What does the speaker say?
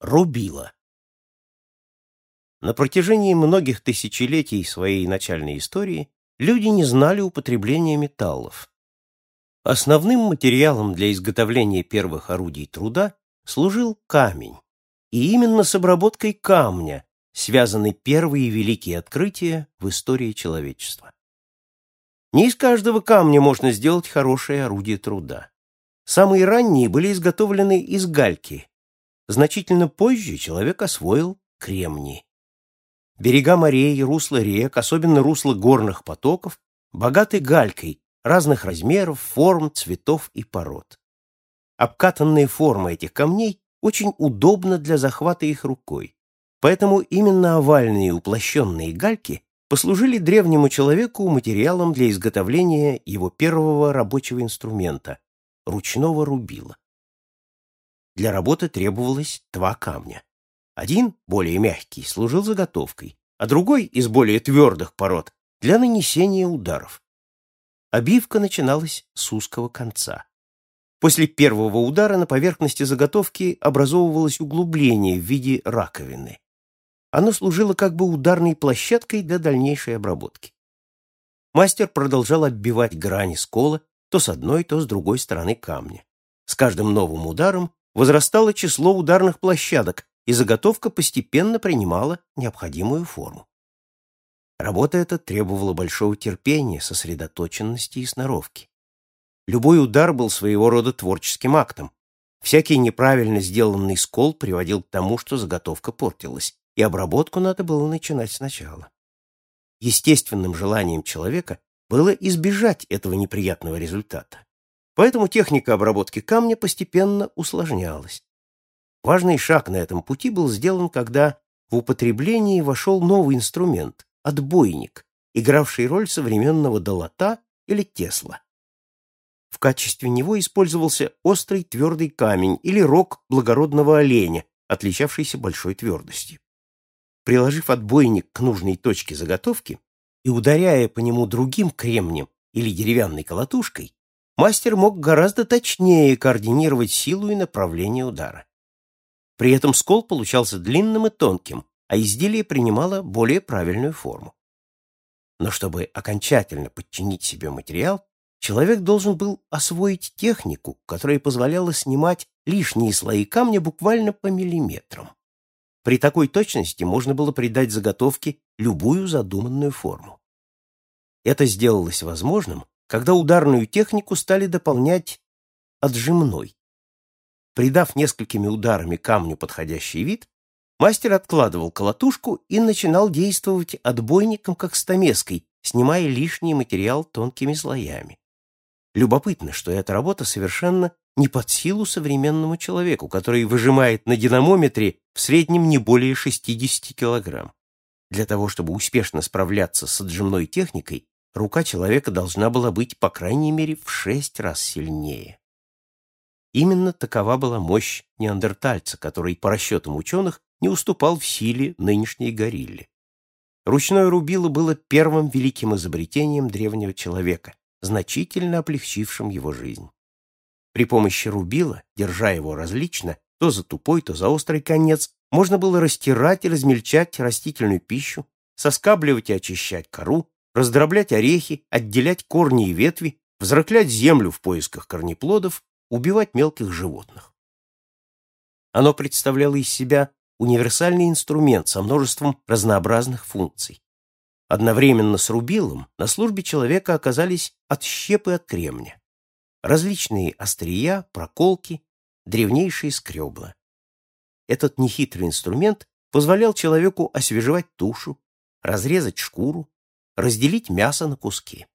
Рубила. На протяжении многих тысячелетий своей начальной истории люди не знали употребления металлов. Основным материалом для изготовления первых орудий труда служил камень. И именно с обработкой камня связаны первые великие открытия в истории человечества. Не из каждого камня можно сделать хорошее орудие труда. Самые ранние были изготовлены из гальки. Значительно позже человек освоил кремний. Берега морей, русла рек, особенно русла горных потоков, богаты галькой разных размеров, форм, цветов и пород. Обкатанные формы этих камней очень удобно для захвата их рукой. Поэтому именно овальные уплощенные гальки послужили древнему человеку материалом для изготовления его первого рабочего инструмента — ручного рубила. Для работы требовалось два камня. Один, более мягкий, служил заготовкой, а другой, из более твердых пород, для нанесения ударов. Обивка начиналась с узкого конца. После первого удара на поверхности заготовки образовывалось углубление в виде раковины. Оно служило как бы ударной площадкой для дальнейшей обработки. Мастер продолжал отбивать грани скола то с одной, то с другой стороны камня. С каждым новым ударом возрастало число ударных площадок, и заготовка постепенно принимала необходимую форму. Работа эта требовала большого терпения, сосредоточенности и сноровки. Любой удар был своего рода творческим актом. Всякий неправильно сделанный скол приводил к тому, что заготовка портилась, и обработку надо было начинать сначала. Естественным желанием человека было избежать этого неприятного результата. Поэтому техника обработки камня постепенно усложнялась. Важный шаг на этом пути был сделан, когда в употреблении вошел новый инструмент — отбойник, игравший роль современного долота или тесла. В качестве него использовался острый твердый камень или рог благородного оленя, отличавшийся большой твердостью. Приложив отбойник к нужной точке заготовки и ударяя по нему другим кремнем или деревянной колотушкой, мастер мог гораздо точнее координировать силу и направление удара. При этом скол получался длинным и тонким, а изделие принимало более правильную форму. Но чтобы окончательно подчинить себе материал, человек должен был освоить технику, которая позволяла снимать лишние слои камня буквально по миллиметрам. При такой точности можно было придать заготовке любую задуманную форму. Это сделалось возможным, когда ударную технику стали дополнять отжимной. Придав несколькими ударами камню подходящий вид, мастер откладывал колотушку и начинал действовать отбойником как стамеской, снимая лишний материал тонкими слоями. Любопытно, что эта работа совершенно не под силу современному человеку, который выжимает на динамометре в среднем не более 60 килограмм. Для того, чтобы успешно справляться с отжимной техникой, рука человека должна была быть, по крайней мере, в шесть раз сильнее. Именно такова была мощь неандертальца, который, по расчетам ученых, не уступал в силе нынешней горилле. Ручное рубило было первым великим изобретением древнего человека, значительно облегчившим его жизнь. При помощи рубила, держа его различно, то за тупой, то за острый конец, можно было растирать и размельчать растительную пищу, соскабливать и очищать кору, раздроблять орехи, отделять корни и ветви, взрыхлять землю в поисках корнеплодов убивать мелких животных. Оно представляло из себя универсальный инструмент со множеством разнообразных функций. Одновременно с рубилом на службе человека оказались отщепы от кремня, различные острия, проколки, древнейшие скребла. Этот нехитрый инструмент позволял человеку освежевать тушу, разрезать шкуру, разделить мясо на куски.